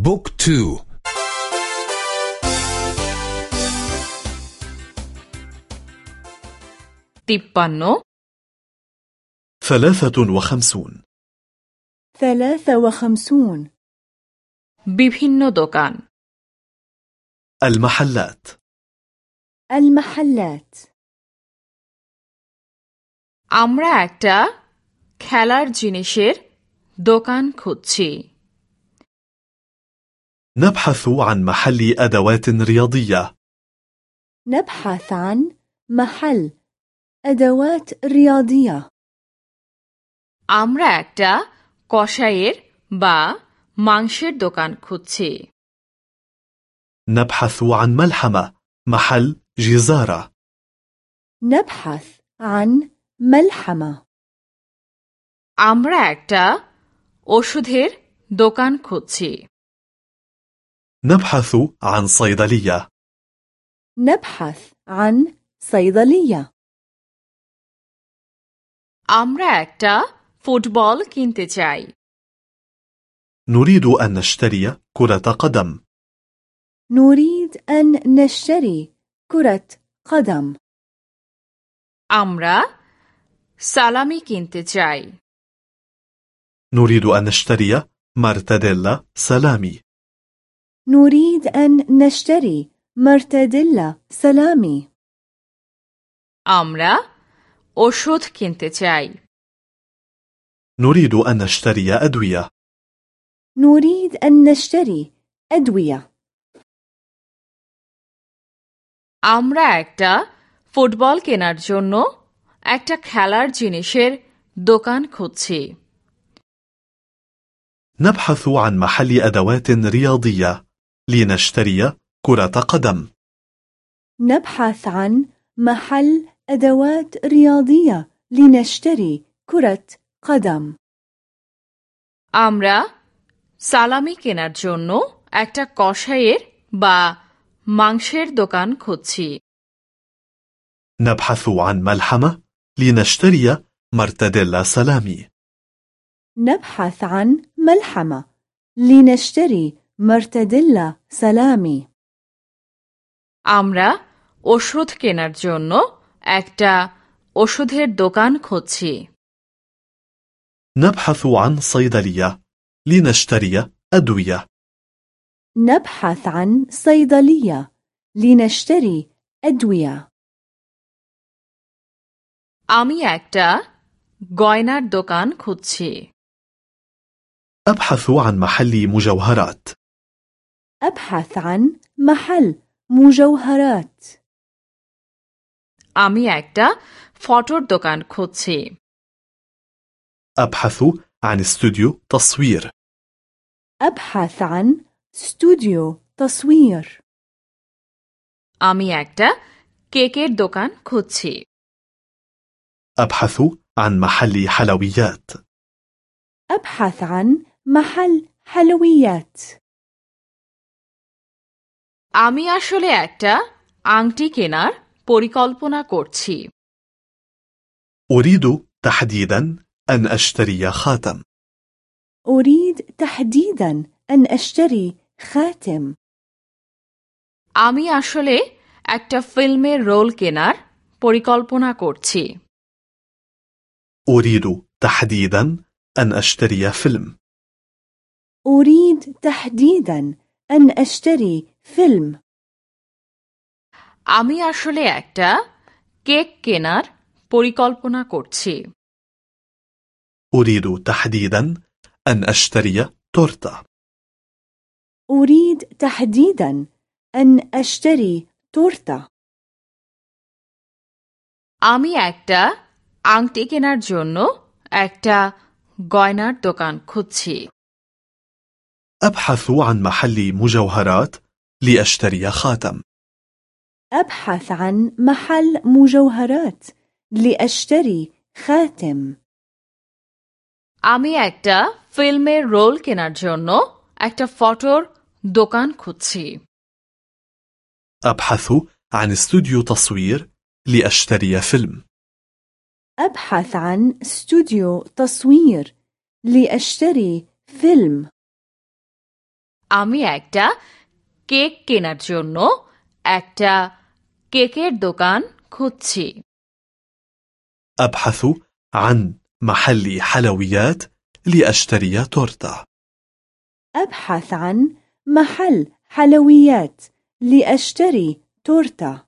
book two. তিপ্পান্ন. ثلاثة وخمسون. ثلاثة وخمسون. বিভিন্ন দোকান المحلات. المحلات. আমরা একটা খেলার জিনিসের দোকান খুঁজছি نبحث عن محل أدوات رياضية نبحث عن محل أدوات رياضية আমরা একটা কষায়ের বা মাংসের দোকান খুঁজছি نبحث عن ملحمة محل جزارة نبحث عن ملحمة আমরা একটা ওষুধের দোকান খুঁজছি نبحث عن صيدلية نبحث عن صيدلية আমরা একটা ফুটবল কিনতে চাই نريد أن نشتري كرة قدم نريد أن نشتري كرة قدم আমরা সালামি কিনতে চাই نريد أن نشتري مرتديلا سلامي نريد أن نشتري مرتديلا سلامي আমরা ওষুধ কিনতে চাই نريد أن نشتري أدوية نريد أن نشتري أدوية আমরা একটা ফুটবল কেনার জন্য একটা খেলার জিনিসের দোকান খুঁজছি نبحث عن محل أدوات رياضية لنشتري كرة قدم نبحث عن محل أدوات رياضية لنشتري كرة قدم আমরা সালামি কেনার জন্য একটা কষায়ের বা মাংসের দোকান খুঁজছি نبحث عن ملحمة لنشتري مرتديلا سلامي نبحث عن ملحمة لنشتري مرتديلا سلامي আমরা ওষুধ কেনার জন্য একটা ওষুধের দোকান খুঁজছি نبحث عن صيدلية لنشتري أدوية نبحث عن صيدلية لنشتري أدوية আমি একটা গয়নার দোকান খুঁজছি أبحث عن محل مجوهرات أبحث عن محل مجوهرات আমি একটা ফটোর দোকান খুঁজছি أبحث عن استوديو تصوير أبحث عن استوديو تصوير আমি একটা কেকের দোকান খুঁজছি أبحث عن محل حلويات أبحث عن محل حلويات আমি আসলে একটা আংটি কেনার পরিকল্পনা করছি أريد تحديدا أن أشتري خاتم أريد تحديدا أن أشتري خاتم আমি আসলে একটা ফিল্মের রোল কেনার পরিকল্পনা করছি أريد تحديدا أن أشتري فيلم أريد تحديدا أن أشتري فيلم আমি আসলে একটা কেক কেনার পরিকল্পনা করছি أريد تحديدا أن أشتري تورتة أريد تحديدا أن أشتري تورتة আমি একটা আংটি কেনার জন্য একটা গয়নার দোকান খুঁজছি أبحث عن محل مجوهرات لأشتري خاتم أبحث عن محل مجوهرات لأشتري خاتم আমি একটা ফিল্মের রোল কেনার জন্য একটা ফটোর দোকান খুঁজছি أبحث عن استوديو تصوير لأشتري فيلم أبحث عن استوديو تصوير لأشتري فيلم আমি একটা কেক কেনার জন্য একটা কেকের দোকান খুঁজছি أبحث عن محل حلويات لأشتري تورتة أبحث عن محل حلويات لأشتري تورتة